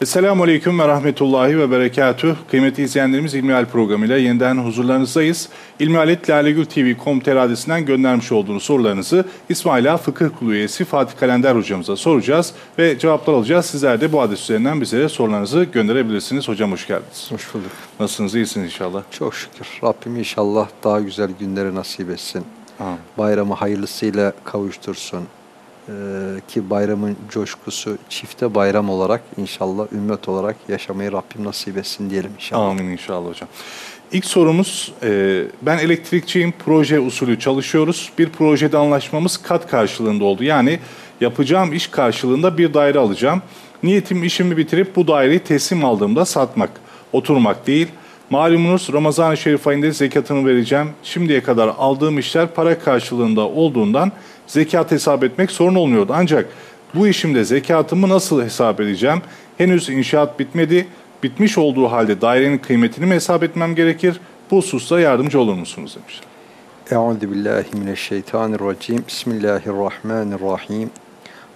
Esselamu Aleyküm ve Rahmetullahi ve Berekatüh. Kıymetli izleyenlerimiz İlmihal programıyla yeniden huzurlarınızdayız. İlmihaletlalegültv.com.tr adresinden göndermiş olduğunuz sorularınızı İsmaila Fıkıh Kulu üyesi Fatih Kalender hocamıza soracağız ve cevaplar alacağız. Sizler de bu adres üzerinden bizlere sorularınızı gönderebilirsiniz. Hocam hoş geldiniz. Hoş bulduk. Nasılsınız? İyisiniz inşallah. Çok şükür. Rabbim inşallah daha güzel günleri nasip etsin. Amin. Bayramı hayırlısıyla kavuştursun. Ee, ki bayramın coşkusu çifte bayram olarak inşallah ümmet olarak yaşamayı Rabbim nasip etsin diyelim inşallah. Amin inşallah hocam. İlk sorumuz, e, ben elektrikçiyim, proje usulü çalışıyoruz. Bir projede anlaşmamız kat karşılığında oldu. Yani yapacağım iş karşılığında bir daire alacağım. Niyetim işimi bitirip bu daireyi teslim aldığımda satmak, oturmak değil. Malumunuz Ramazan-ı Şerif ayında zekatını vereceğim. Şimdiye kadar aldığım işler para karşılığında olduğundan zekat hesap etmek sorun olmuyordu. Ancak bu işimde zekatımı nasıl hesap edeceğim? Henüz inşaat bitmedi. Bitmiş olduğu halde dairenin kıymetini mi hesap etmem gerekir? Bu hususta yardımcı olur musunuz demişler. Euzu billahi mineşşeytanirracim. Bismillahirrahmanirrahim.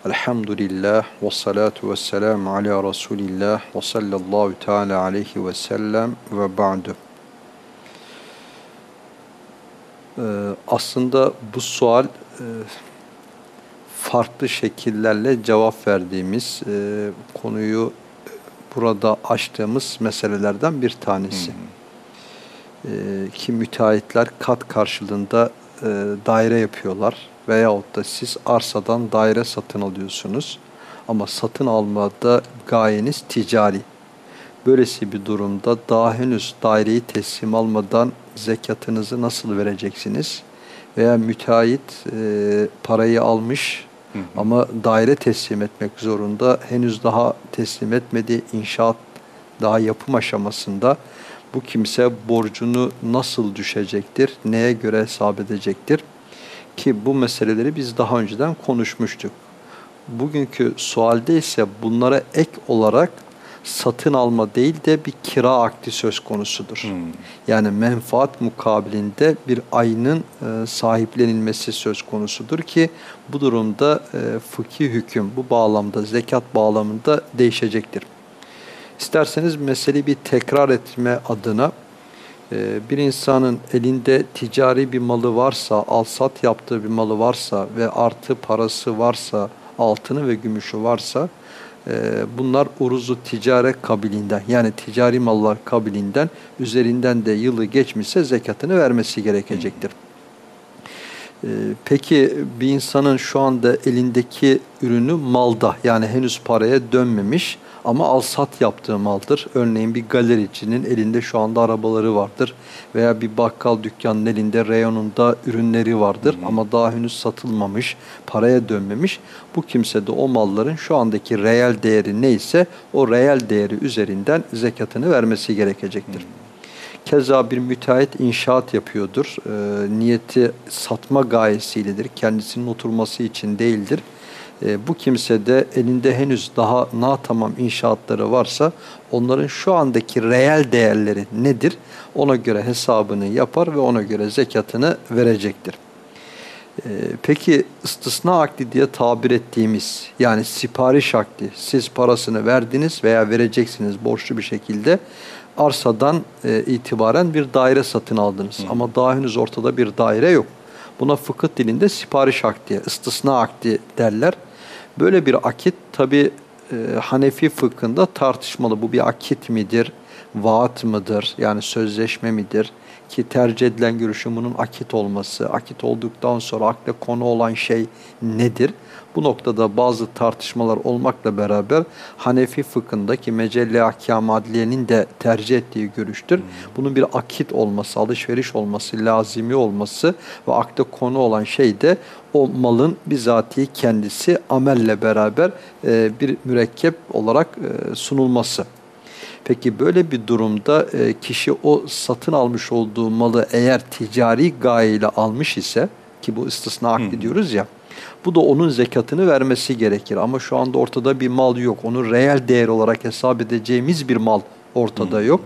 Elhamdülillah ve salatu ve selamu ala Resulillah ve sallallahu teala aleyhi ve sellem ve ba'du. Ee, aslında bu sual e, farklı şekillerle cevap verdiğimiz e, konuyu burada açtığımız meselelerden bir tanesi. E, ki müteahhitler kat karşılığında e, daire yapıyorlar veyahut da siz arsadan daire satın alıyorsunuz ama satın almada gayeniz ticari. Böylesi bir durumda daha henüz daireyi teslim almadan zekatınızı nasıl vereceksiniz? Veya müteahhit e, parayı almış Hı ama daire teslim etmek zorunda. Henüz daha teslim etmedi. İnşaat daha yapım aşamasında. Bu kimse borcunu nasıl düşecektir? Neye göre hesap edecektir? Ki bu meseleleri biz daha önceden konuşmuştuk. Bugünkü sualde ise bunlara ek olarak satın alma değil de bir kira akdi söz konusudur. Hmm. Yani menfaat mukabilinde bir ayının e, sahiplenilmesi söz konusudur ki bu durumda e, fıkhi hüküm bu bağlamda zekat bağlamında değişecektir. İsterseniz meseleyi bir tekrar etme adına e, bir insanın elinde ticari bir malı varsa, alsat yaptığı bir malı varsa ve artı parası varsa, altını ve gümüşü varsa e, bunlar uruzu ticaret kabilinden yani ticari mallar kabilinden üzerinden de yılı geçmişse zekatını vermesi gerekecektir. Ee, Peki bir insanın şu anda elindeki ürünü malda yani henüz paraya dönmemiş ama al-sat yaptığı maldır. Örneğin bir galericinin elinde şu anda arabaları vardır veya bir bakkal dükkanının elinde reyonunda ürünleri vardır ama daha henüz satılmamış, paraya dönmemiş. Bu kimse de o malların şu andaki reel değeri neyse o reel değeri üzerinden zekatını vermesi gerekecektir. Keza bir müteahhit inşaat yapıyordur. Ee, niyeti satma gayesiyledir. Kendisinin oturması için değildir. Ee, bu kimse de elinde henüz daha na tamam inşaatları varsa onların şu andaki reel değerleri nedir? Ona göre hesabını yapar ve ona göre zekatını verecektir. Ee, Peki istisna akdi diye tabir ettiğimiz yani sipariş akdi siz parasını verdiniz veya vereceksiniz borçlu bir şekilde arsadan e, itibaren bir daire satın aldınız ama daha henüz ortada bir daire yok. Buna fıkıh dilinde sipariş akdi, istisna akdi derler. Böyle bir akit tabi Hanefi fıkhında tartışmalı. Bu bir akit midir, vaat mıdır yani sözleşme midir? Ki tercih edilen görüşün bunun akit olması, akit olduktan sonra akla konu olan şey nedir? Bu noktada bazı tartışmalar olmakla beraber Hanefi fıkhındaki Mecelle Ahkam Adliye'nin de tercih ettiği görüştür. Bunun bir akit olması, alışveriş olması, lazimi olması ve akla konu olan şey de o malın bizatihi kendisi amelle beraber e, bir mürekkep olarak e, sunulması. Peki böyle bir durumda e, kişi o satın almış olduğu malı eğer ticari gayeyle almış ise ki bu istisna akdi diyoruz ya bu da onun zekatını vermesi gerekir. Ama şu anda ortada bir mal yok. Onun reel değer olarak hesap edeceğimiz bir mal ortada yok.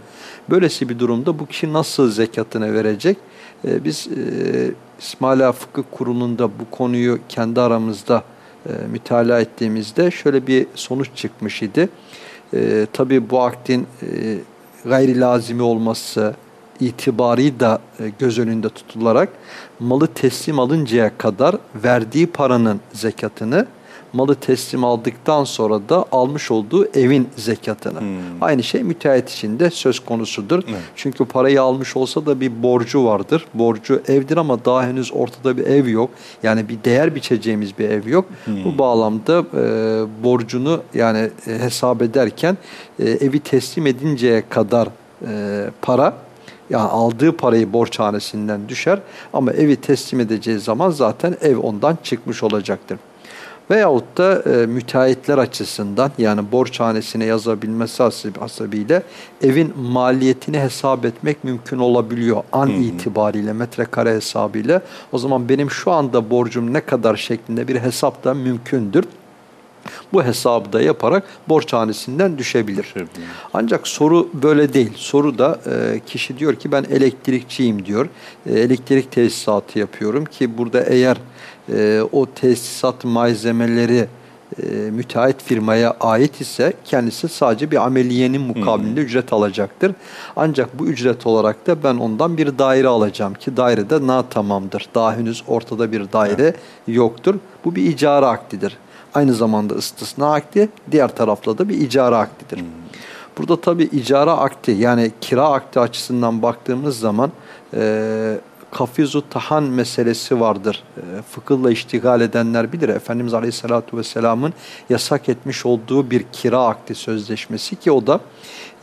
Böylesi bir durumda bu kişi nasıl zekatını verecek? Ee, biz e, İsmaila Fıkıh Kurulu'nda bu konuyu kendi aramızda e, mütalaa ettiğimizde şöyle bir sonuç çıkmış idi. E, tabii bu akdin e, gayri lazimi olması itibarı da e, göz önünde tutularak malı teslim alıncaya kadar verdiği paranın zekatını malı teslim aldıktan sonra da almış olduğu evin zekatını. Hmm. Aynı şey müteahhit için de söz konusudur. Evet. Çünkü parayı almış olsa da bir borcu vardır. Borcu evdir ama daha henüz ortada bir ev yok. Yani bir değer biçeceğimiz bir ev yok. Hmm. Bu bağlamda e, borcunu yani e, hesap ederken e, evi teslim edinceye kadar e, para yani aldığı parayı borçhanesinden düşer ama evi teslim edeceği zaman zaten ev ondan çıkmış olacaktır. Veyahut da e, müteahhitler açısından yani borçhanesine yazabilmesi hasebiyle evin maliyetini hesap etmek mümkün olabiliyor an hı. itibariyle metrekare hesabıyla. O zaman benim şu anda borcum ne kadar şeklinde bir hesap da mümkündür. Bu hesabı da yaparak borçhanesinden düşebilir. düşebilir. Ancak soru böyle değil. Soru da e, kişi diyor ki ben elektrikçiyim diyor. E, elektrik tesisatı yapıyorum ki burada eğer e, o tesisat malzemeleri e, müteahhit firmaya ait ise kendisi sadece bir ameliyenin mukabilinde hmm. ücret alacaktır. Ancak bu ücret olarak da ben ondan bir daire alacağım ki dairede na tamamdır. Daha henüz ortada bir daire evet. yoktur. Bu bir icara akdidir. Aynı zamanda istisna akdi, diğer tarafla da bir icara akdidir. Hmm. Burada tabi icara akdi yani kira akdi açısından baktığımız zaman e, kafizu tahan meselesi vardır. E, fıkıhla iştigal edenler bilir. Efendimiz Aleyhisselatü Vesselam'ın yasak etmiş olduğu bir kira akdi sözleşmesi ki o da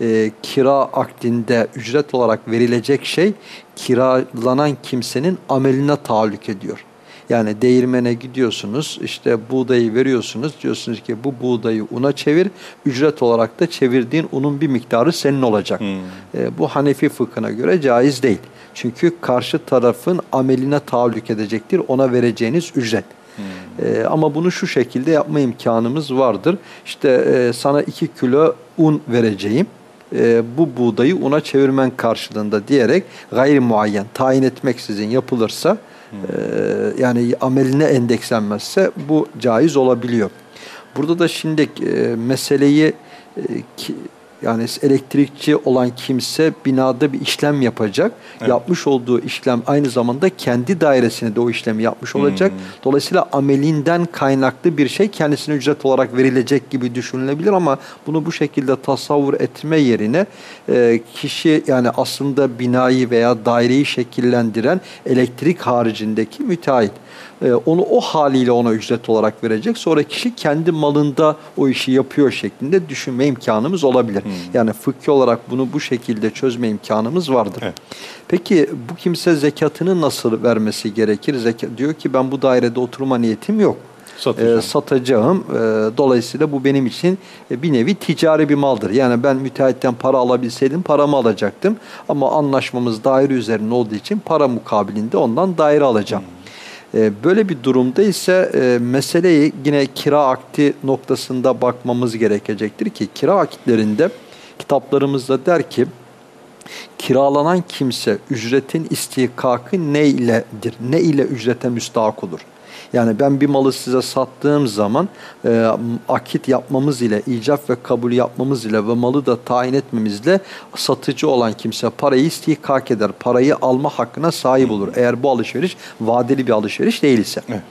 e, kira akdinde ücret olarak verilecek şey kiralanan kimsenin ameline tahallük ediyor. Yani değirmene gidiyorsunuz, işte buğdayı veriyorsunuz, diyorsunuz ki bu buğdayı una çevir, ücret olarak da çevirdiğin unun bir miktarı senin olacak. Hmm. E, bu Hanefi fıkhına göre caiz değil. Çünkü karşı tarafın ameline tahallük edecektir ona vereceğiniz ücret. Hmm. Ee, ama bunu şu şekilde yapma imkanımız vardır. İşte e, sana iki kilo un vereceğim. E, bu buğdayı una çevirmen karşılığında diyerek gayri muayyen tayin etmeksizin yapılırsa hmm. e, yani ameline endekslenmezse bu caiz olabiliyor. Burada da şimdi e, meseleyi e, ki, yani elektrikçi olan kimse binada bir işlem yapacak. Evet. Yapmış olduğu işlem aynı zamanda kendi dairesine de o işlemi yapmış olacak. Hmm. Dolayısıyla amelinden kaynaklı bir şey kendisine ücret olarak verilecek gibi düşünülebilir ama bunu bu şekilde tasavvur etme yerine e, kişi yani aslında binayı veya daireyi şekillendiren elektrik haricindeki müteahhit. E, onu o haliyle ona ücret olarak verecek. Sonra kişi kendi malında o işi yapıyor şeklinde düşünme imkanımız olabilir. Hmm. Yani fıkhi olarak bunu bu şekilde çözme imkanımız vardır. Evet. Peki bu kimse zekatını nasıl vermesi gerekir? Zekat, diyor ki ben bu dairede oturma niyetim yok. Satacağım. E, satacağım. E, dolayısıyla bu benim için e, bir nevi ticari bir maldır. Yani ben müteahhitten para alabilseydim paramı alacaktım. Ama anlaşmamız daire üzerine olduğu için para mukabilinde ondan daire alacağım. Hmm. Ee, böyle bir durumda ise e, meseleyi yine kira akti noktasında bakmamız gerekecektir ki kira akitlerinde kitaplarımızda der ki kiralanan kimse ücretin istihkakı ne iledir? Ne ile ücrete müstahak olur? Yani ben bir malı size sattığım zaman e, akit yapmamız ile, icap ve kabul yapmamız ile ve malı da tayin etmemizle satıcı olan kimse parayı istihkak eder. Parayı alma hakkına sahip olur. Eğer bu alışveriş vadeli bir alışveriş değilse. Evet.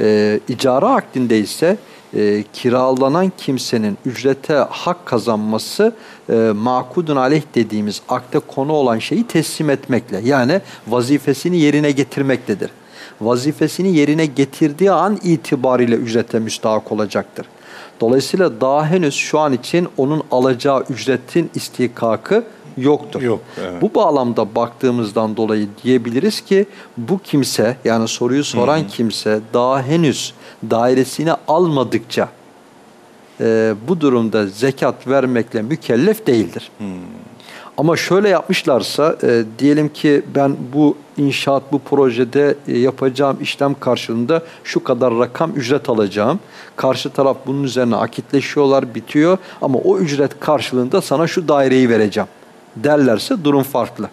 E, icara akdinde ise e, kiralanan kimsenin ücrete hak kazanması e, makudun aleyh dediğimiz akte konu olan şeyi teslim etmekle yani vazifesini yerine getirmektedir vazifesini yerine getirdiği an itibariyle ücrete müstahak olacaktır. Dolayısıyla daha henüz şu an için onun alacağı ücretin istihkakı yoktur. Yok, evet. Bu bağlamda baktığımızdan dolayı diyebiliriz ki bu kimse yani soruyu soran hmm. kimse daha henüz dairesini almadıkça e, bu durumda zekat vermekle mükellef değildir. Hmm. Ama şöyle yapmışlarsa e, diyelim ki ben bu inşaat bu projede e, yapacağım işlem karşılığında şu kadar rakam ücret alacağım. Karşı taraf bunun üzerine akitleşiyorlar, bitiyor ama o ücret karşılığında sana şu daireyi vereceğim derlerse durum farklı.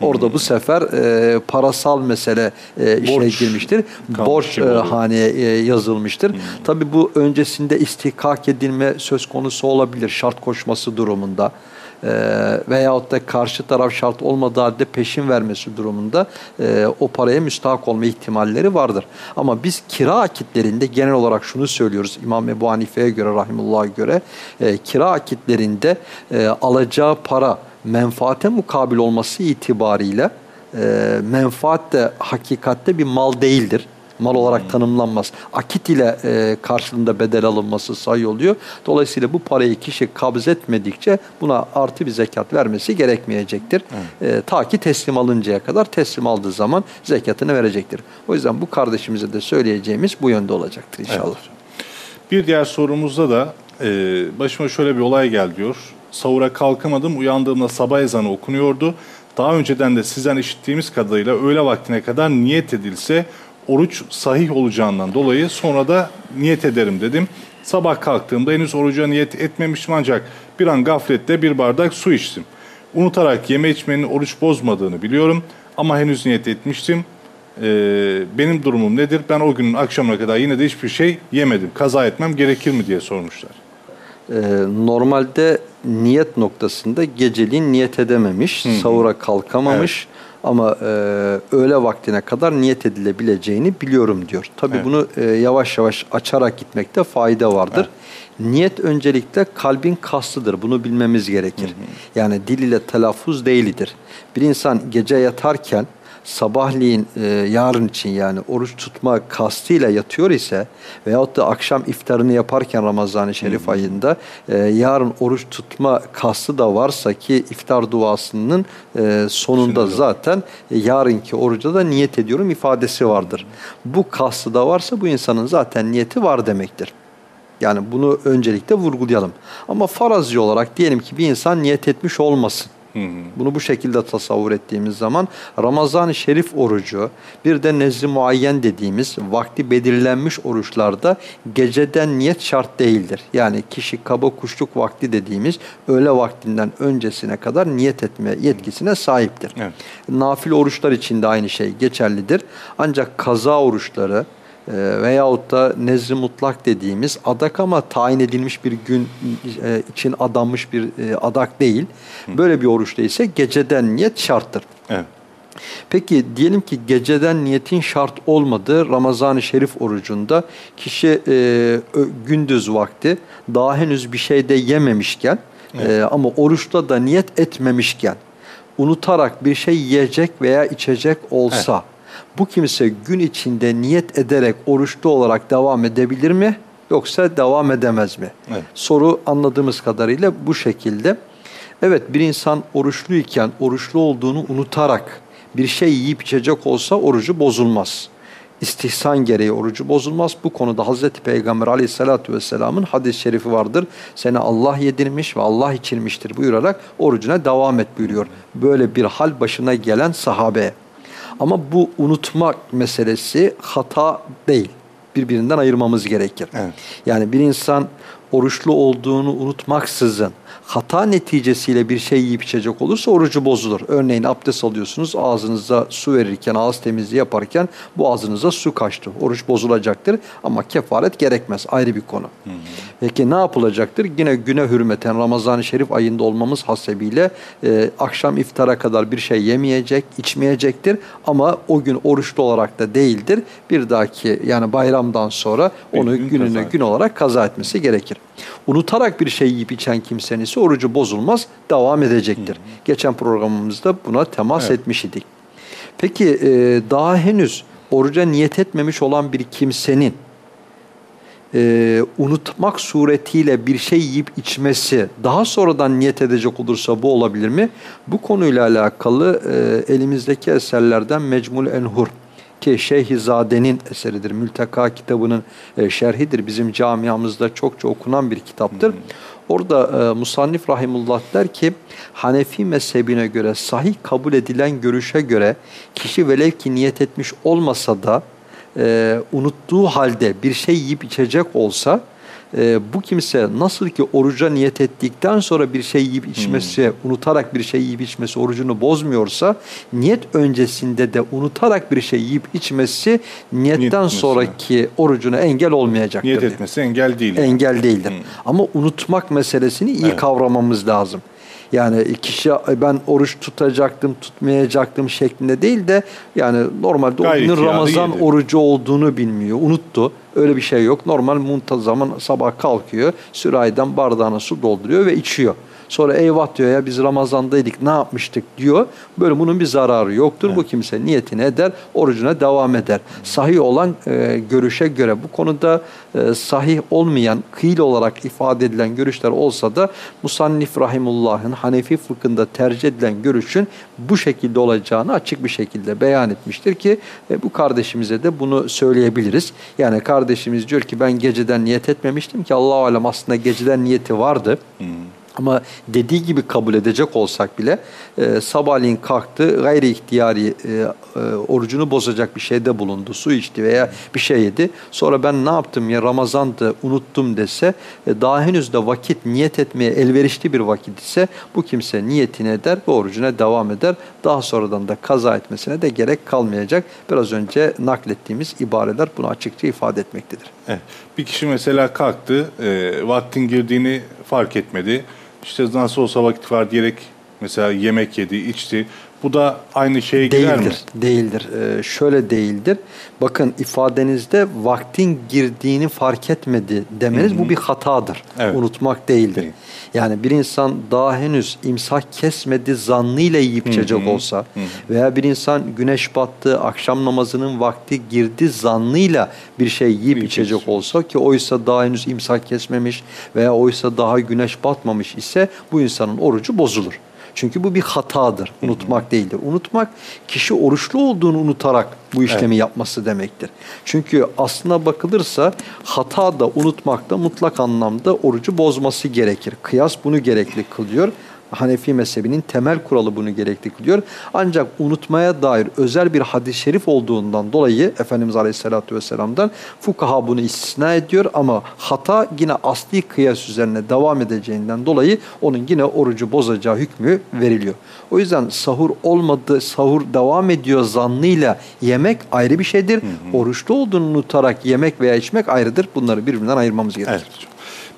Orada bu sefer e, parasal mesele e, işine Borç girmiştir. Borç e, haneye e, yazılmıştır. Tabii bu öncesinde istihkak edilme söz konusu olabilir şart koşması durumunda. E, veyahut da karşı taraf şart olmadığı halde peşin vermesi durumunda e, o paraya müstahak olma ihtimalleri vardır. Ama biz kira akitlerinde genel olarak şunu söylüyoruz İmam Ebu Hanife'ye göre rahimullah'a göre e, kira akitlerinde e, alacağı para menfaate mukabil olması itibariyle e, menfaat de hakikatte bir mal değildir. Mal olarak tanımlanmaz. Akit ile e, karşılığında bedel alınması sayı oluyor. Dolayısıyla bu parayı kişi kabz etmedikçe buna artı bir zekat vermesi gerekmeyecektir. E, ta ki teslim alıncaya kadar teslim aldığı zaman zekatını verecektir. O yüzden bu kardeşimize de söyleyeceğimiz bu yönde olacaktır inşallah. Bir diğer sorumuzda da e, başıma şöyle bir olay geldi diyor. Sahura kalkamadım. Uyandığımda sabah ezanı okunuyordu. Daha önceden de sizden işittiğimiz kadarıyla öğle vaktine kadar niyet edilse oruç sahih olacağından dolayı sonra da niyet ederim dedim. Sabah kalktığımda henüz oruca niyet etmemiştim ancak bir an gaflette bir bardak su içtim. Unutarak yeme içmenin oruç bozmadığını biliyorum ama henüz niyet etmiştim. Ee, benim durumum nedir? Ben o günün akşamına kadar yine de hiçbir şey yemedim. Kaza etmem gerekir mi diye sormuşlar. Ee, normalde niyet noktasında geceliğin niyet edememiş, sahura kalkamamış ama e, öğle vaktine kadar niyet edilebileceğini biliyorum diyor. Tabii Evet. bunu e, yavaş yavaş açarak gitmekte fayda vardır. Niyet öncelikle kalbin kastıdır. Bunu bilmemiz gerekir. Yani dil ile telaffuz değildir. Bir insan gece yatarken sabahleyin e, yarın için yani oruç tutma kastıyla yatıyor ise veyahut da akşam iftarını yaparken Ramazan-ı Şerif ayında e, yarın oruç tutma kastı da varsa ki iftar duasının e, sonunda zaten e, yarınki oruca da niyet ediyorum ifadesi vardır. Bu kastı da varsa bu insanın zaten niyeti var demektir. Yani bunu öncelikle vurgulayalım. Ama farazi olarak diyelim ki bir insan niyet etmiş olmasın. Bunu bu şekilde tasavvur ettiğimiz zaman Ramazan-ı Şerif orucu bir de nezli muayyen dediğimiz vakti belirlenmiş oruçlarda geceden niyet şart değildir. Yani kişi kaba kuşluk vakti dediğimiz öğle vaktinden öncesine kadar niyet etme yetkisine sahiptir. Evet. Nafile oruçlar için de aynı şey geçerlidir. Ancak kaza oruçları e, veyahut da nezri mutlak dediğimiz adak ama tayin edilmiş bir gün e, için adanmış bir e, adak değil. Böyle bir oruçta ise geceden niyet şarttır. Evet. Peki diyelim ki geceden niyetin şart olmadığı Ramazan-ı Şerif orucunda kişi e, gündüz vakti daha henüz bir şey de yememişken e, ama oruçta da niyet etmemişken unutarak bir şey yiyecek veya içecek olsa bu kimse gün içinde niyet ederek oruçlu olarak devam edebilir mi yoksa devam edemez mi? Evet. Soru anladığımız kadarıyla bu şekilde. Evet bir insan oruçluyken oruçlu olduğunu unutarak bir şey yiyip içecek olsa orucu bozulmaz. İstihsan gereği orucu bozulmaz. Bu konuda Hazreti Peygamber aleyhissalatü vesselamın hadis-i şerifi vardır. Seni Allah yedirmiş ve Allah içirmiştir buyurarak orucuna devam et buyuruyor. Böyle bir hal başına gelen sahabe. Ama bu unutmak meselesi hata değil. Birbirinden ayırmamız gerekir. Evet. Yani bir insan oruçlu olduğunu unutmaksızın hata neticesiyle bir şey yiyip içecek olursa orucu bozulur. Örneğin abdest alıyorsunuz ağzınıza su verirken ağız temizliği yaparken boğazınıza su kaçtı. Oruç bozulacaktır ama kefaret gerekmez ayrı bir konu. Peki ne yapılacaktır? Yine güne hürmeten Ramazan-ı Şerif ayında olmamız hasebiyle e, akşam iftara kadar bir şey yemeyecek, içmeyecektir ama o gün oruçlu olarak da değildir. Bir dahaki yani bayramdan sonra onu gün gününü kaza gün olarak kaza etmesi gerekir. Unutarak bir şey yiyip içen kimsenin ise orucu bozulmaz, devam edecektir. Geçen programımızda buna temas Evet. etmiş idik. Peki e, daha henüz oruca niyet etmemiş olan bir kimsenin e, unutmak suretiyle bir şey yiyip içmesi daha sonradan niyet edecek olursa bu olabilir mi? Bu konuyla alakalı e, elimizdeki eserlerden Mecmul Enhur ki Şeyhizade'nin eseridir. Mülteka kitabının e, şerhidir. Bizim camiamızda çokça okunan bir kitaptır. Orada e, Musannif Rahimullah der ki Hanefi mezhebine göre sahih kabul edilen görüşe göre kişi velev ki niyet etmiş olmasa da e, unuttuğu halde bir şey yiyip içecek olsa e, bu kimse nasıl ki oruca niyet ettikten sonra bir şey yiyip içmesi, hmm. unutarak bir şey yiyip içmesi orucunu bozmuyorsa, niyet öncesinde de unutarak bir şey yiyip içmesi niyetten niyet sonraki orucuna engel olmayacaktır. Niyet etmesi engel değil. Engel değildir. Hmm. Ama unutmak meselesini iyi evet. kavramamız lazım. Yani kişi ben oruç tutacaktım, tutmayacaktım şeklinde değil de yani normalde Gayet o günün Ramazan yedi. orucu olduğunu bilmiyor, unuttu. Öyle bir şey yok. Normal muntazaman sabah kalkıyor, sürahiden bardağına su dolduruyor ve içiyor. Sonra eyvah diyor ya biz Ramazan'daydık ne yapmıştık diyor. Böyle bunun bir zararı yoktur. Evet. Bu kimse niyetini eder, orucuna devam eder. Sahih olan e, görüşe göre bu konuda e, sahih olmayan, kıyıl olarak ifade edilen görüşler olsa da Musannif Rahimullah'ın Hanefi fıkhında tercih edilen görüşün bu şekilde olacağını açık bir şekilde beyan etmiştir ki e, bu kardeşimize de bunu söyleyebiliriz. Yani kardeşimiz diyor ki ben geceden niyet etmemiştim ki Allah alem aslında geceden niyeti vardı. Hmm. Ama dediği gibi kabul edecek olsak bile e, sabahleyin kalktı gayri ihtiyari e, e, orucunu bozacak bir şeyde bulundu. Su içti veya bir şey yedi. Sonra ben ne yaptım ya Ramazan'dı unuttum dese e, daha henüz de vakit niyet etmeye elverişli bir vakit ise bu kimse niyetini eder ve orucuna devam eder. Daha sonradan da kaza etmesine de gerek kalmayacak. Biraz önce naklettiğimiz ibareler bunu açıkça ifade etmektedir. Evet. Bir kişi mesela kalktı, e, vaktin girdiğini fark etmedi işte nasıl olsa vakit var diyerek mesela yemek yedi, içti. Bu da aynı şeye girer mi? Değildir. Ee, şöyle değildir. Bakın ifadenizde vaktin girdiğini fark etmedi demeniz Hı -hı. bu bir hatadır. Evet. Unutmak değildir. Değil. Yani bir insan daha henüz imsak kesmedi zannıyla yiyip içecek olsa Hı -hı. veya bir insan güneş battı, akşam namazının vakti girdi zannıyla bir şey yiyip içecek olsa ki oysa daha henüz imsak kesmemiş veya oysa daha güneş batmamış ise bu insanın orucu bozulur. Çünkü bu bir hatadır. Unutmak değildir. Unutmak kişi oruçlu olduğunu unutarak bu işlemi evet. yapması demektir. Çünkü aslına bakılırsa hata da unutmak da mutlak anlamda orucu bozması gerekir. Kıyas bunu gerekli kılıyor. Hanefi mezhebinin temel kuralı bunu gerekli kılıyor. Ancak unutmaya dair özel bir hadis-i şerif olduğundan dolayı Efendimiz Aleyhisselatü Vesselam'dan fukaha bunu istisna ediyor ama hata yine asli kıyas üzerine devam edeceğinden dolayı onun yine orucu bozacağı hükmü veriliyor. O yüzden sahur olmadı, sahur devam ediyor zannıyla yemek ayrı bir şeydir. Hı hı. Oruçlu olduğunu unutarak yemek veya içmek ayrıdır. Bunları birbirinden ayırmamız gerekir. Evet.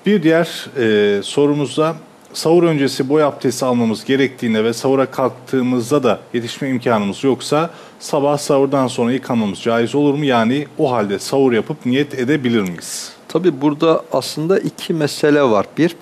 Bir diğer e, sorumuzda sahur öncesi boy abdesti almamız gerektiğinde ve sahura kalktığımızda da yetişme imkanımız yoksa sabah sahurdan sonra yıkanmamız caiz olur mu? Yani o halde sahur yapıp niyet edebilir miyiz? Tabi burada aslında iki mesele var. Bir,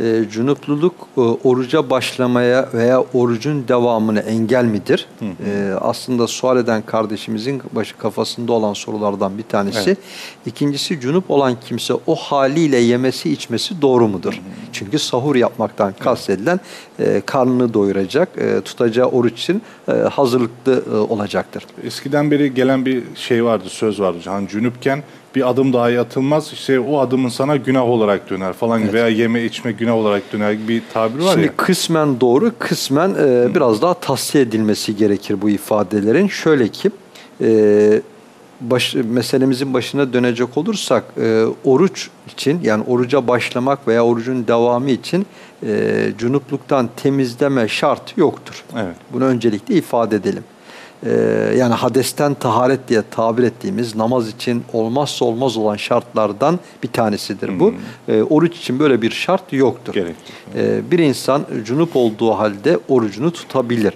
e, cunupluluk e, oruca başlamaya veya orucun devamını engel midir? Hı hı. E, aslında sual eden kardeşimizin başı kafasında olan sorulardan bir tanesi. Evet. İkincisi cunup olan kimse o haliyle yemesi içmesi doğru mudur? Hı hı. Çünkü sahur yapmaktan kastedilen e, karnını doyuracak, e, tutacağı oruç için e, hazırlıklı e, olacaktır. Eskiden beri gelen bir şey vardı, söz vardı. Hani cünüpken bir adım daha atılmaz. İşte o adımın sana günah olarak döner falan evet. veya yeme içme günah olarak döner gibi bir tabir var Şimdi ya. kısmen doğru, kısmen e, biraz daha tahsiye edilmesi gerekir bu ifadelerin. Şöyle ki e, baş, meselemizin başına dönecek olursak e, oruç için yani oruca başlamak veya orucun devamı için e, cunupluktan temizleme şartı yoktur. Evet. Bunu öncelikle ifade edelim e, yani hadesten taharet diye tabir ettiğimiz namaz için olmazsa olmaz olan şartlardan bir tanesidir hmm. bu. E, oruç için böyle bir şart yoktur. E, bir insan cunup olduğu halde orucunu tutabilir.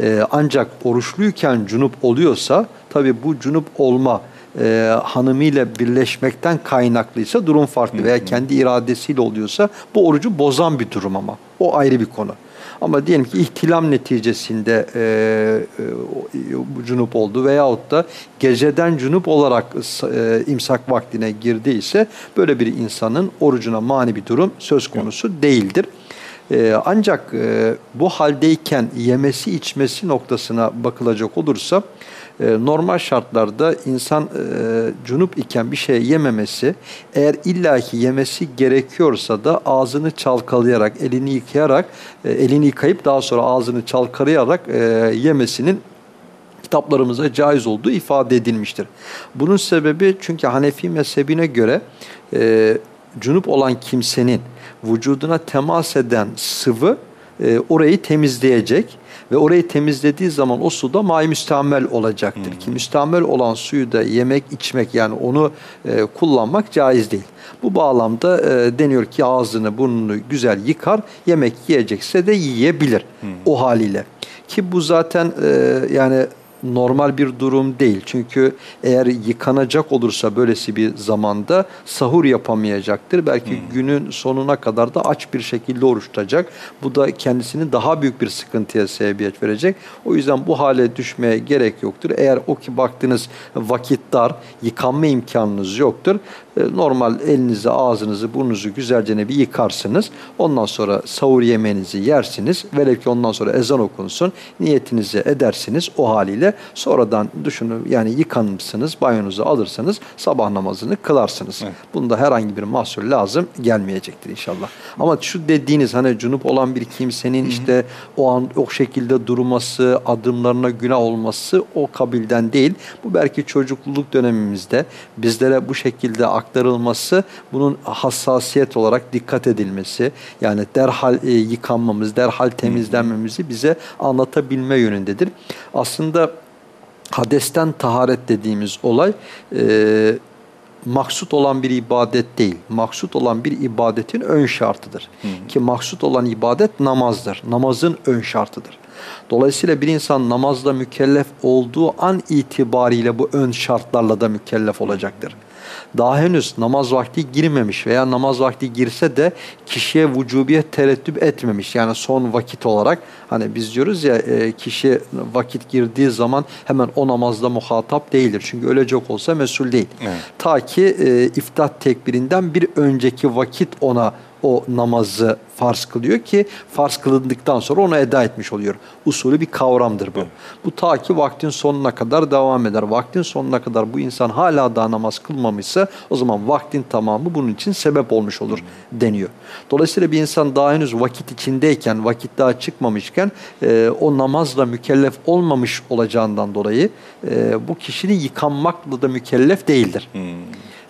E, ancak oruçluyken cunup oluyorsa tabi bu cunup olma e, hanımıyla birleşmekten kaynaklıysa durum farklı veya kendi iradesiyle oluyorsa bu orucu bozan bir durum ama. O ayrı bir konu. Ama diyelim ki ihtilam neticesinde e, e, cunup oldu veyahut da geceden cunup olarak e, imsak vaktine girdiyse böyle bir insanın orucuna mani bir durum söz konusu değildir. E, ancak e, bu haldeyken yemesi içmesi noktasına bakılacak olursa normal şartlarda insan e, cunup iken bir şey yememesi eğer illaki yemesi gerekiyorsa da ağzını çalkalayarak elini yıkayarak e, elini yıkayıp daha sonra ağzını çalkalayarak e, yemesinin kitaplarımıza caiz olduğu ifade edilmiştir. Bunun sebebi çünkü Hanefi mezhebine göre e, Cunup olan kimsenin vücuduna temas eden sıvı e, orayı temizleyecek ve orayı temizlediği zaman o suda may müstamel olacaktır. Hmm. Ki müstamel olan suyu da yemek, içmek yani onu e, kullanmak caiz değil. Bu bağlamda e, deniyor ki ağzını, burnunu güzel yıkar, yemek yiyecekse de yiyebilir hmm. o haliyle. Ki bu zaten e, yani normal bir durum değil. Çünkü eğer yıkanacak olursa böylesi bir zamanda sahur yapamayacaktır. Belki hmm. günün sonuna kadar da aç bir şekilde oruç tutacak. Bu da kendisini daha büyük bir sıkıntıya sebebiyet verecek. O yüzden bu hale düşmeye gerek yoktur. Eğer o ki baktığınız vakit dar, yıkanma imkanınız yoktur. E, normal elinizi, ağzınızı, burnunuzu güzelce bir yıkarsınız. Ondan sonra sahur yemeğinizi yersiniz. Velev ki ondan sonra ezan okunsun. Niyetinizi edersiniz o haliyle. Sonradan düşünün yani yıkanmışsınız, banyonuzu alırsanız sabah namazını kılarsınız. Evet. Bunda herhangi bir mahsur lazım gelmeyecektir inşallah. Ama şu dediğiniz hani cunup olan bir kimsenin Hı-hı. işte o an o şekilde durması, adımlarına günah olması o kabilden değil. Bu belki çocukluk dönemimizde bizlere bu şekilde aktarılması, bunun hassasiyet olarak dikkat edilmesi, yani derhal e, yıkanmamız, derhal temizlenmemizi bize anlatabilme yönündedir. Aslında hadesten taharet dediğimiz olay e, maksut olan bir ibadet değil. Maksut olan bir ibadetin ön şartıdır. Hı. Ki maksut olan ibadet namazdır. Namazın ön şartıdır. Dolayısıyla bir insan namazla mükellef olduğu an itibariyle bu ön şartlarla da mükellef olacaktır daha henüz namaz vakti girmemiş veya namaz vakti girse de kişiye vücubiyet tereddüt etmemiş. Yani son vakit olarak hani biz diyoruz ya e, kişi vakit girdiği zaman hemen o namazda muhatap değildir. Çünkü ölecek olsa mesul değil. Evet. Ta ki e, iftat tekbirinden bir önceki vakit ona o namazı farz kılıyor ki farz kılındıktan sonra onu eda etmiş oluyor. Usulü bir kavramdır bu. Evet. Bu ta ki vaktin sonuna kadar devam eder. Vaktin sonuna kadar bu insan hala daha namaz kılmamışsa o zaman vaktin tamamı bunun için sebep olmuş olur deniyor. Dolayısıyla bir insan daha henüz vakit içindeyken, vakit daha çıkmamışken e, o namazla mükellef olmamış olacağından dolayı e, bu kişinin yıkanmakla da mükellef değildir. Hmm.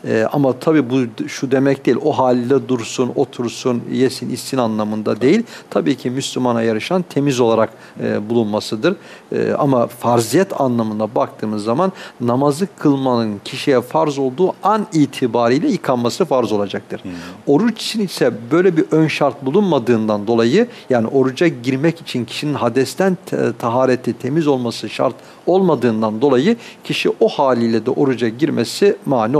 E, ama tabii bu şu demek değil. O halde dursun, otursun, yesin, içsin anlamında değil. Tabii ki Müslümana yarışan temiz olarak e, bulunmasıdır. E, ama farziyet anlamında baktığımız zaman namazı kılmanın kişiye farz olduğu an itibariyle yıkanması farz olacaktır. Hmm. Oruç için ise böyle bir ön şart bulunmadığından dolayı yani oruca girmek için kişinin hadesten tahareti temiz olması şart olmadığından dolayı kişi o haliyle de oruca girmesi mani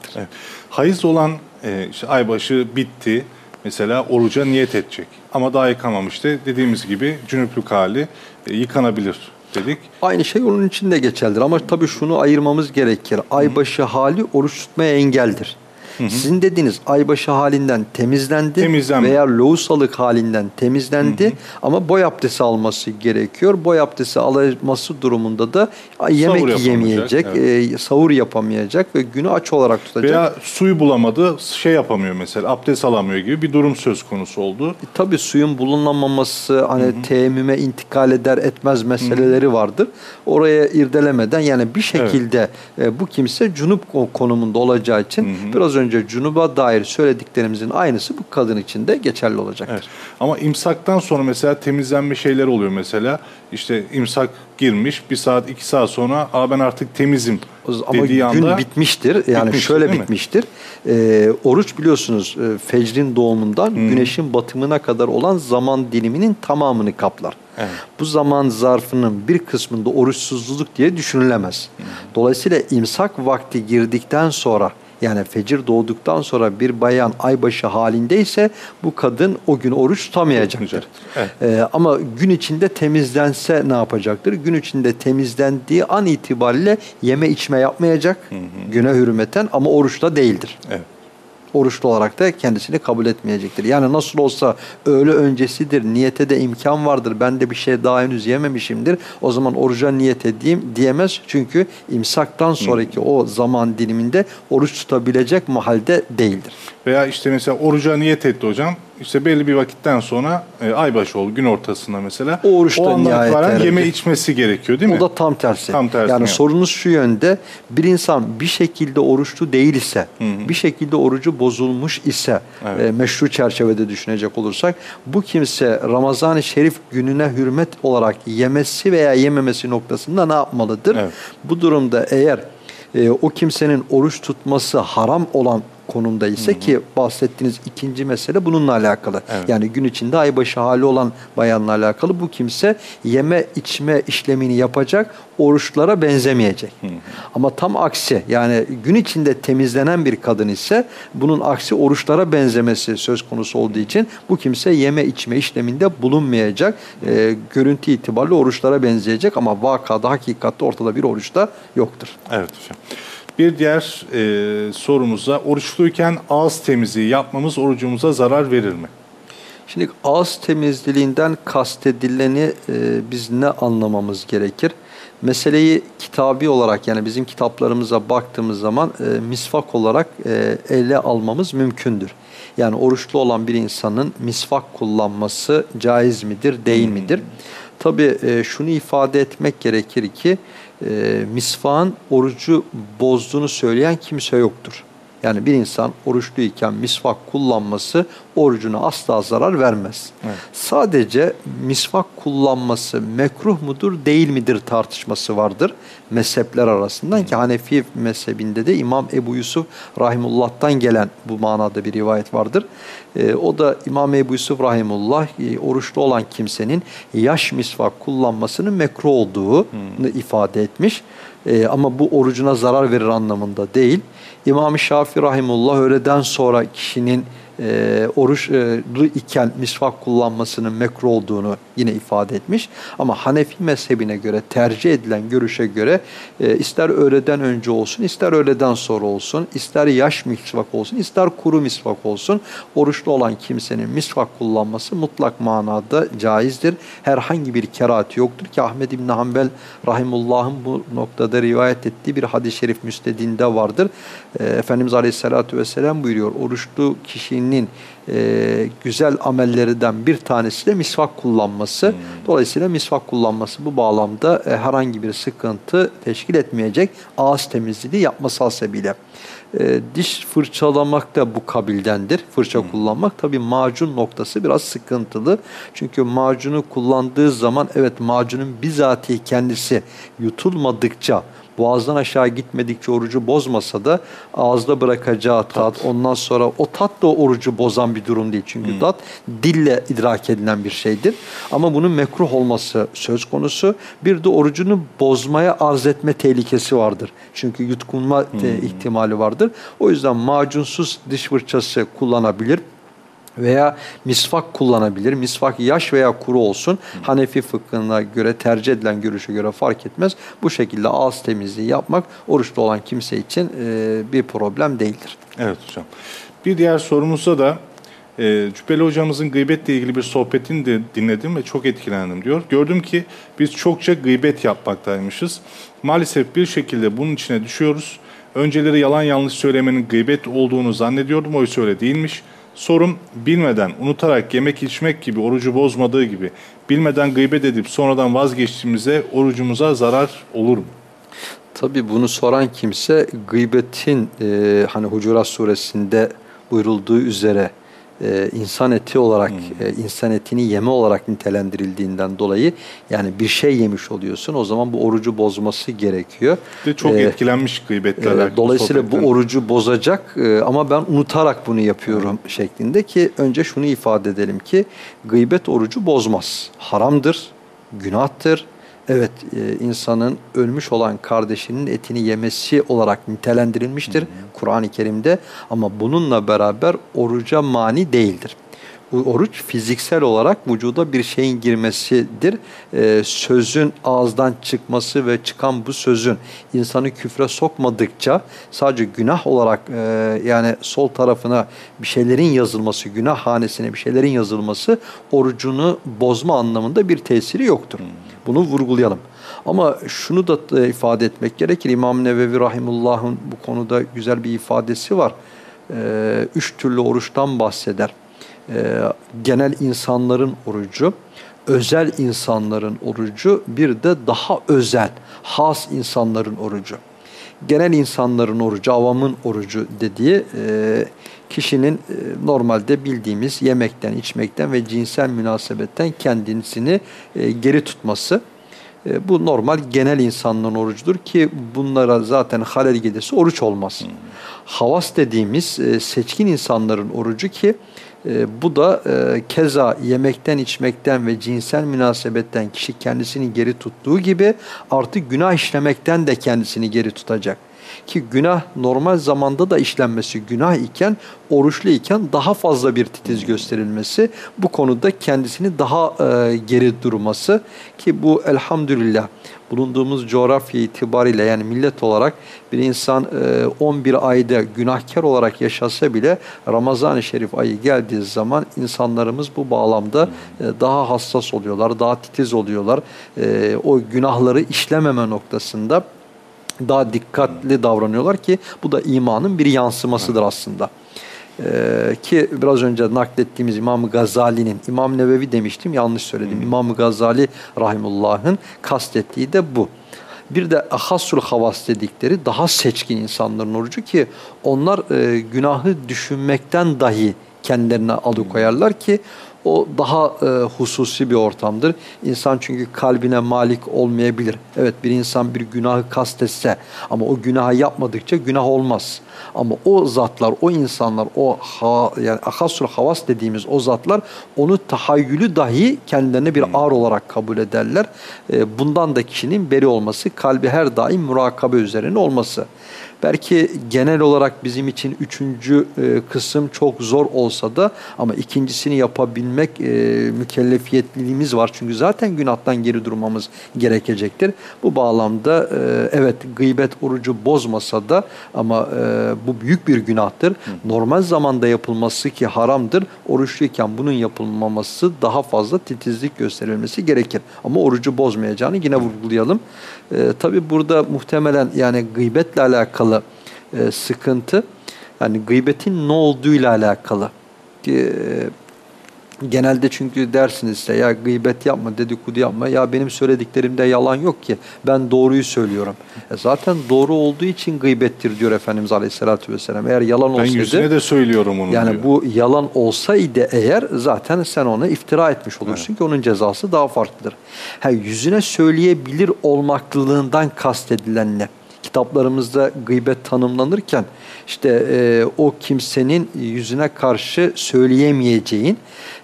olmayacaktır. Evet. Hayız olan e, işte aybaşı bitti. Mesela oruca niyet edecek. Ama daha yıkamamıştı. Dediğimiz gibi cünüplük hali e, yıkanabilir dedik. Aynı şey onun için de geçerlidir. Ama tabii şunu ayırmamız gerekir. Aybaşı hali oruç tutmaya engeldir. Hı Sizin dediğiniz aybaşı halinden temizlendi Temizlenme. veya lohusalık halinden temizlendi hı hı. ama boy abdesti alması gerekiyor. Boy abdesti alması durumunda da yemek yemeyecek, evet. e, sahur yapamayacak ve günü aç olarak tutacak. Veya suyu bulamadı, şey yapamıyor mesela, abdest alamıyor gibi bir durum söz konusu oldu. E, tabii suyun bulunamaması, hani hı hı. teyemmüme intikal eder etmez meseleleri hı hı. vardır. Oraya irdelemeden yani bir şekilde evet. e, bu kimse cunup konumunda olacağı için hı hı. biraz önce önce cunuba dair söylediklerimizin aynısı bu kadın için de geçerli olacaktır. Evet. Ama imsaktan sonra mesela temizlenme şeyler oluyor mesela. İşte imsak girmiş bir saat iki saat sonra Aa ben artık temizim ama dediği gün anda bitmiştir. Yani bitmiştir, şöyle bitmiştir. Ee, oruç biliyorsunuz e, fecrin doğumundan hmm. güneşin batımına kadar olan zaman diliminin tamamını kaplar. Evet. Bu zaman zarfının bir kısmında oruçsuzluk diye düşünülemez. Hmm. Dolayısıyla imsak vakti girdikten sonra yani fecir doğduktan sonra bir bayan aybaşı halindeyse bu kadın o gün oruç tutamayacaktır. Evet. Ee, ama gün içinde temizlense ne yapacaktır? Gün içinde temizlendiği an itibariyle yeme içme yapmayacak hı hı. güne hürmeten ama oruçta değildir. Evet oruçlu olarak da kendisini kabul etmeyecektir. Yani nasıl olsa öğle öncesidir, niyete de imkan vardır, ben de bir şey daha henüz yememişimdir, o zaman oruca niyet edeyim diyemez. Çünkü imsaktan sonraki o zaman diliminde oruç tutabilecek mahalde değildir. Veya işte mesela oruca niyet etti hocam, işte belli bir vakitten sonra e, aybaşı oldu gün ortasında mesela. O oruçta andan nihayet itibaren erecek. yeme içmesi gerekiyor değil mi? O da tam tersi. Tam tersine yani yap. sorunuz şu yönde bir insan bir şekilde oruçlu değil ise, bir şekilde orucu bozulmuş ise Evet. e, meşru çerçevede düşünecek olursak bu kimse Ramazan-ı Şerif gününe hürmet olarak yemesi veya yememesi noktasında ne yapmalıdır? Evet. Bu durumda eğer e, o kimsenin oruç tutması haram olan konumda ise ki bahsettiğiniz ikinci mesele bununla alakalı. Evet. Yani gün içinde aybaşı hali olan bayanla alakalı bu kimse yeme içme işlemini yapacak oruçlara benzemeyecek. Ama tam aksi yani gün içinde temizlenen bir kadın ise bunun aksi oruçlara benzemesi söz konusu olduğu için bu kimse yeme içme işleminde bulunmayacak. Ee, görüntü itibariyle oruçlara benzeyecek ama vakada hakikatte ortada bir oruçta yoktur. Evet hocam. Bir diğer e, sorumuza oruçluyken ağız temizliği yapmamız orucumuza zarar verir mi? Şimdi ağız temizliğinden kastedileni e, biz ne anlamamız gerekir? Meseleyi kitabi olarak yani bizim kitaplarımıza baktığımız zaman e, misvak olarak e, ele almamız mümkündür. Yani oruçlu olan bir insanın misvak kullanması caiz midir, değil midir? Tabii e, şunu ifade etmek gerekir ki e, misvağın orucu bozduğunu söyleyen kimse yoktur. Yani bir insan oruçluyken misvak kullanması orucuna asla zarar vermez. Evet. Sadece misvak kullanması mekruh mudur değil midir tartışması vardır mezhepler arasından ki Hanefi mezhebinde de İmam Ebu Yusuf Rahimullah'tan gelen bu manada bir rivayet vardır. Ee, o da İmam Ebu Yusuf Rahimullah e, oruçlu olan kimsenin yaş misvak kullanmasının mekruh olduğunu ifade etmiş. Ee, ama bu orucuna zarar verir anlamında değil. İmam-ı Şafii Rahimullah öğleden sonra kişinin e, oruçlu iken misvak kullanmasının mekruh olduğunu yine ifade etmiş. Ama Hanefi mezhebine göre tercih edilen görüşe göre e, ister öğleden önce olsun, ister öğleden sonra olsun, ister yaş misvak olsun, ister kuru misvak olsun, oruçlu olan kimsenin misvak kullanması mutlak manada caizdir. Herhangi bir kerahati yoktur ki Ahmed İbni Hanbel Rahimullah'ın bu noktada rivayet ettiği bir hadis-i şerif müstedinde vardır. E, Efendimiz Aleyhisselatü Vesselam buyuruyor, oruçlu kişinin e, güzel amellerinden bir tanesi de misvak kullanması. Dolayısıyla misvak kullanması bu bağlamda e, herhangi bir sıkıntı teşkil etmeyecek ağız temizliği yapması hasebiyle. E, diş fırçalamak da bu kabildendir. Fırça kullanmak tabi macun noktası biraz sıkıntılı. Çünkü macunu kullandığı zaman evet macunun bizatihi kendisi yutulmadıkça boğazdan aşağı gitmedikçe orucu bozmasa da ağızda bırakacağı tat, ondan sonra o tat da orucu bozan bir durum değil. Çünkü tat dille idrak edilen bir şeydir. Ama bunun mekruh olması söz konusu. Bir de orucunu bozmaya arz etme tehlikesi vardır. Çünkü yutkunma e, ihtimali vardır. O yüzden macunsuz diş fırçası kullanabilir veya misvak kullanabilir. Misvak yaş veya kuru olsun. Hanefi fıkhına göre tercih edilen görüşe göre fark etmez. Bu şekilde ağız temizliği yapmak oruçlu olan kimse için e, bir problem değildir. Evet hocam. Bir diğer sorumuzda da e, Cübbeli hocamızın gıybetle ilgili bir sohbetini de dinledim ve çok etkilendim diyor. Gördüm ki biz çokça gıybet yapmaktaymışız. Maalesef bir şekilde bunun içine düşüyoruz. Önceleri yalan yanlış söylemenin gıybet olduğunu zannediyordum. Oysa öyle değilmiş. Sorum bilmeden, unutarak yemek içmek gibi orucu bozmadığı gibi bilmeden gıybet edip sonradan vazgeçtiğimizde orucumuza zarar olur mu? Tabii bunu soran kimse gıybetin e, hani Hucurat suresinde buyurulduğu üzere e, insan eti olarak, e, insan etini yeme olarak nitelendirildiğinden dolayı yani bir şey yemiş oluyorsun. O zaman bu orucu bozması gerekiyor. De çok E, etkilenmiş gıybetle Evet, alakalı dolayısıyla bu orucu bozacak e, ama ben unutarak bunu yapıyorum şeklinde ki önce şunu ifade edelim ki gıybet orucu bozmaz. Haramdır, günahtır. Evet e, insanın ölmüş olan kardeşinin etini yemesi olarak nitelendirilmiştir Kur'an-ı Kerim'de ama bununla beraber oruca mani değildir. Oruç fiziksel olarak vücuda bir şeyin girmesidir. Ee, sözün ağızdan çıkması ve çıkan bu sözün insanı küfre sokmadıkça sadece günah olarak e, yani sol tarafına bir şeylerin yazılması, günah hanesine bir şeylerin yazılması orucunu bozma anlamında bir tesiri yoktur. Bunu vurgulayalım. Ama şunu da e, ifade etmek gerekir. İmam Nevevi Rahimullah'ın bu konuda güzel bir ifadesi var. Ee, üç türlü oruçtan bahseder. E, genel insanların orucu, özel insanların orucu, bir de daha özel, has insanların orucu. Genel insanların orucu, avamın orucu dediği e, kişinin e, normalde bildiğimiz yemekten, içmekten ve cinsel münasebetten kendisini e, geri tutması. E, bu normal genel insanların orucudur ki bunlara zaten halel gidesi oruç olmaz. Hmm. Havas dediğimiz seçkin insanların orucu ki bu da keza yemekten, içmekten ve cinsel münasebetten kişi kendisini geri tuttuğu gibi artık günah işlemekten de kendisini geri tutacak. Ki günah normal zamanda da işlenmesi günah iken, oruçlu iken daha fazla bir titiz gösterilmesi, bu konuda kendisini daha e, geri durması ki bu elhamdülillah bulunduğumuz coğrafya itibariyle yani millet olarak bir insan 11 e, ayda günahkar olarak yaşasa bile Ramazan-ı Şerif ayı geldiği zaman insanlarımız bu bağlamda e, daha hassas oluyorlar, daha titiz oluyorlar. O günahları işlememe noktasında daha dikkatli davranıyorlar ki bu da imanın bir yansımasıdır aslında. Ee, ki biraz önce naklettiğimiz İmam Gazali'nin, İmam Nevevi demiştim yanlış söyledim. İmam Gazali Rahimullah'ın kastettiği de bu. Bir de ahassul havas dedikleri daha seçkin insanların orucu ki onlar e, günahı düşünmekten dahi kendilerine alıkoyarlar ki o daha e, hususi bir ortamdır. İnsan çünkü kalbine malik olmayabilir. Evet bir insan bir günahı kastetse ama o günahı yapmadıkça günah olmaz. Ama o zatlar, o insanlar, o ha, yani akasur havas dediğimiz o zatlar onu tahayyülü dahi kendilerine bir ağır olarak kabul ederler. E, bundan da kişinin beri olması, kalbi her daim murakabe üzerine olması. Belki genel olarak bizim için üçüncü e, kısım çok zor olsa da ama ikincisini yapabilmek e, mükellefiyetliliğimiz var. Çünkü zaten günahtan geri durmamız gerekecektir. Bu bağlamda e, evet gıybet orucu bozmasa da ama e, bu büyük bir günahtır. Normal zamanda yapılması ki haramdır. Oruçluyken bunun yapılmaması daha fazla titizlik gösterilmesi gerekir. Ama orucu bozmayacağını yine vurgulayalım. E, tabii burada muhtemelen yani gıybetle alakalı e, sıkıntı yani gıybetin ne olduğuyla alakalı. E, genelde çünkü dersiniz de ya gıybet yapma, dedikodu yapma. Ya benim söylediklerimde yalan yok ki. Ben doğruyu söylüyorum. E zaten doğru olduğu için gıybettir diyor Efendimiz Aleyhisselatü Vesselam. Eğer yalan olsaydı... Ben yüzüne de söylüyorum onu Yani diyor. bu yalan olsaydı eğer zaten sen ona iftira etmiş olursun evet. ki onun cezası daha farklıdır. Ha, yüzüne söyleyebilir olmaklılığından kastedilen ne? Kitaplarımızda gıybet tanımlanırken işte e, o kimsenin yüzüne karşı söyleyemeyeceğin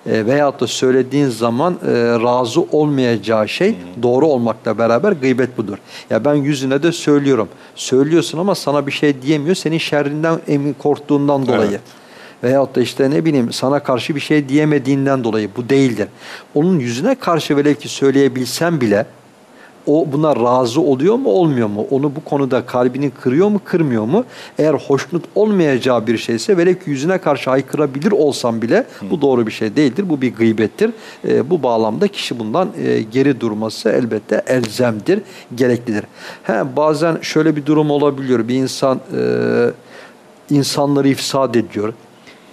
e, veyahut da söylediğin zaman e, razı olmayacağı şey doğru olmakla beraber gıybet budur. Ya ben yüzüne de söylüyorum. Söylüyorsun ama sana bir şey diyemiyor. Senin şerrinden emin korktuğundan dolayı. Evet. Veyahut da işte ne bileyim sana karşı bir şey diyemediğinden dolayı bu değildir. Onun yüzüne karşı velev ki söyleyebilsem bile o buna razı oluyor mu olmuyor mu? Onu bu konuda kalbini kırıyor mu kırmıyor mu? Eğer hoşnut olmayacağı bir şeyse velev ki yüzüne karşı haykırabilir olsam bile bu doğru bir şey değildir. Bu bir gıybettir. E, bu bağlamda kişi bundan e, geri durması elbette elzemdir, gereklidir. He, bazen şöyle bir durum olabiliyor. Bir insan e, insanları ifsad ediyor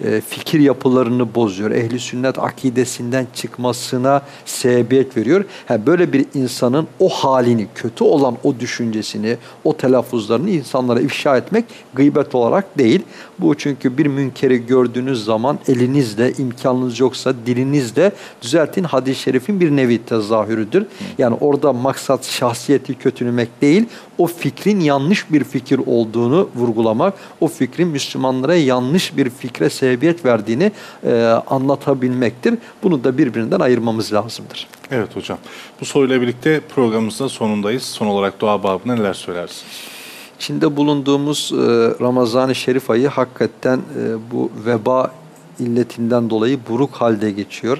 e, fikir yapılarını bozuyor. Ehli sünnet akidesinden çıkmasına sebebiyet veriyor. Ha, böyle bir insanın o halini, kötü olan o düşüncesini, o telaffuzlarını insanlara ifşa etmek gıybet olarak değil. Bu çünkü bir münkeri gördüğünüz zaman elinizle, imkanınız yoksa dilinizle düzeltin hadis-i şerifin bir nevi tezahürüdür. Yani orada maksat şahsiyeti kötülemek değil, o fikrin yanlış bir fikir olduğunu vurgulamak, o fikrin Müslümanlara yanlış bir fikre sebebiyet verdiğini e, anlatabilmektir. Bunu da birbirinden ayırmamız lazımdır. Evet hocam. Bu soruyla birlikte programımızın sonundayız. Son olarak dua babına neler söylersiniz? İçinde bulunduğumuz e, Ramazan-ı Şerif ayı hakikaten e, bu veba illetinden dolayı buruk halde geçiyor.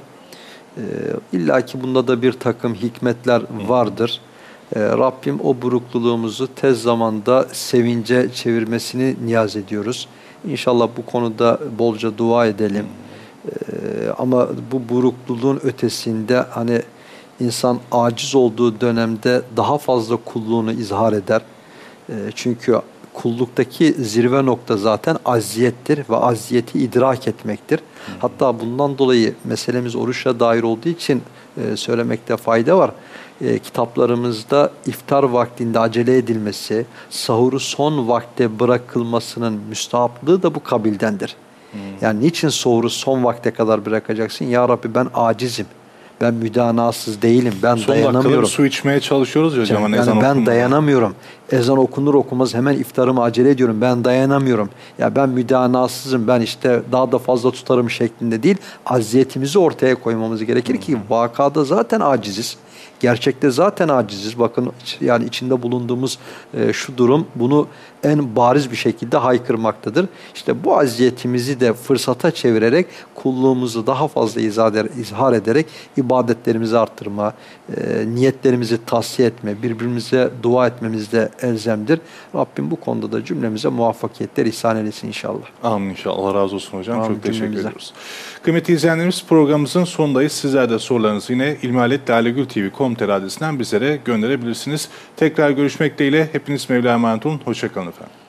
E, İlla ki bunda da bir takım hikmetler vardır. Rabbim o burukluluğumuzu tez zamanda sevince çevirmesini niyaz ediyoruz. İnşallah bu konuda bolca dua edelim. E, ama bu burukluluğun ötesinde hani insan aciz olduğu dönemde daha fazla kulluğunu izhar eder. E, çünkü kulluktaki zirve nokta zaten aziyettir ve aziyeti idrak etmektir. Hatta bundan dolayı meselemiz oruçla dair olduğu için e, söylemekte fayda var. E, kitaplarımızda iftar vaktinde acele edilmesi, sahuru son vakte bırakılmasının müstahaplığı da bu kabildendir. Yani niçin sahuru son vakte kadar bırakacaksın? Ya Rabbi ben acizim. Ben müdanasız değilim. Ben Son dayanamıyorum. su içmeye çalışıyoruz ya hocam. Yani ezan ben okunmadan. dayanamıyorum. Ezan okunur okumaz hemen iftarımı acele ediyorum. Ben dayanamıyorum. Ya ben müdanasızım. Ben işte daha da fazla tutarım şeklinde değil. Aziyetimizi ortaya koymamız gerekir ki vakada zaten aciziz. Gerçekte zaten aciziz. Bakın yani içinde bulunduğumuz e, şu durum bunu en bariz bir şekilde haykırmaktadır. İşte bu aziyetimizi de fırsata çevirerek kulluğumuzu daha fazla izhar ederek ibadetlerimizi arttırma, e, niyetlerimizi tahsiye etme, birbirimize dua etmemiz de elzemdir. Rabbim bu konuda da cümlemize muvaffakiyetler ihsan eylesin inşallah. Amin inşallah. Allah razı olsun hocam. Amin Çok teşekkür cümlemize. ediyoruz. Kıymetli izleyenlerimiz programımızın sonundayız. Sizler de sorularınızı yine ilmihaletlalegültv.com.tr adresinden bizlere gönderebilirsiniz. Tekrar görüşmek dileğiyle. Hepiniz Mevla emanet olun. Hoşçakalın of him.